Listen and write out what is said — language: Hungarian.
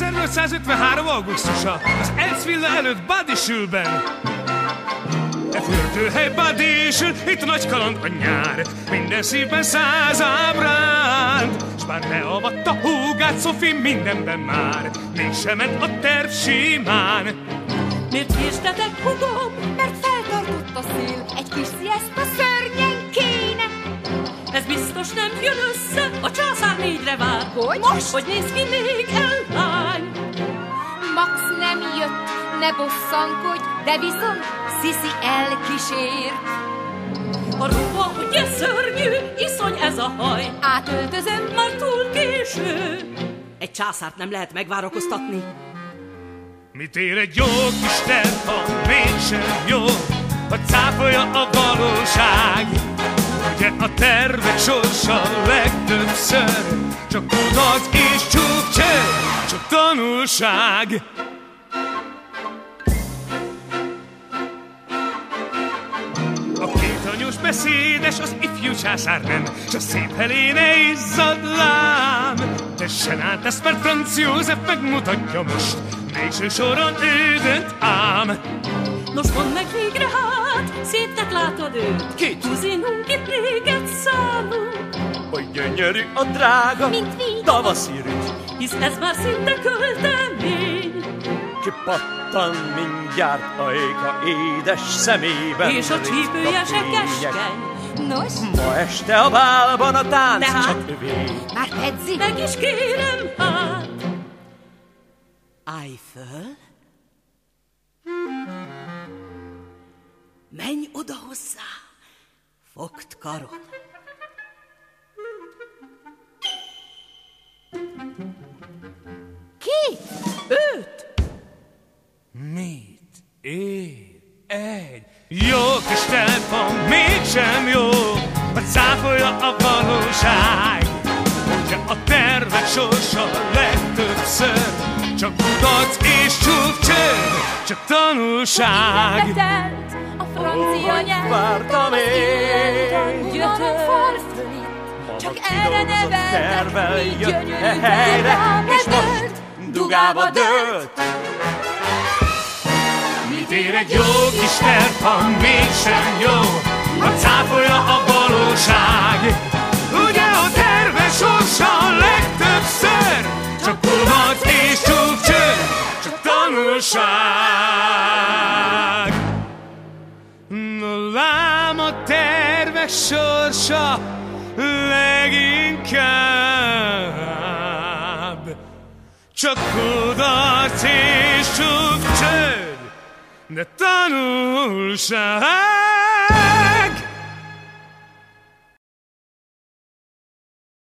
1553. augusztusa, az Elcvilla előtt Badisülben. E fürdőhely Badisül, itt nagy kaland a nyár, minden szívben száz ábránd. S bár ne avatta húgát, Szofi mindenben már, mégsem ment a terv simán. Miért késletek, hugom? Mert feltartott a szél, egy kis a szörnyen kéne. Ez biztos nem jön össze, a négyre vár. Hogy? Most? Hogy néz ki még el, lány? Max nem jött, ne bosszankodj, de viszont Sisi elkísért. A ruha ugye szörnyű, iszony ez a haj. Átöltözöm, már túl késő. Egy császárt nem lehet megvárakoztatni. Mit ér egy jó kis terv, ha mégsem jó, ha cáfolja a valóság? A tervek sorsa legtöbbször csak kudarc és csúcső, csak tanulság. aranyos, beszédes, az ifjú császár nem, s a szép Heléne izzad lám. Tessen át ezt, mert Franz József megmutatja most, végső soron ő ám. Nos, mondd meg végre hát, szépnek látod őt. Kit? Tuzinunk itt réget számunk. Hogy gyönyörű a drága, mint mi, tavaszi rügy. Hisz ez már szinte költemény. Kipattan mindjárt a éka édes szemében. És a csípője se keskeny. Nos? Ma este a bálban a tánc De hát, csak övé. Már pedzi. Meg is kérem hát. Állj föl. Menj oda hozzá. Fogd karon. Ki? Őt? Mit ér egy jó kis telefon, mégsem jó, hogy cáfolja a valóság. Ugye a tervek sorsa legtöbbször csak kudarc és csúcsör, csak tanulság. Betelt francia nyelv. Vártam én, Gyötör. Csak erre neveltek, mi gyönyörű helyre, és most dugába dőlt. Mit ér egy jó kis terv, ha mégsem jó, ha cáfolja a valóság? Ugye a terve sorsa legtöbbször, csak kudarc és csúcsör, csak tanulság. Tervek sorsa leginkább csak kudarc és csúcsör, de tanulság.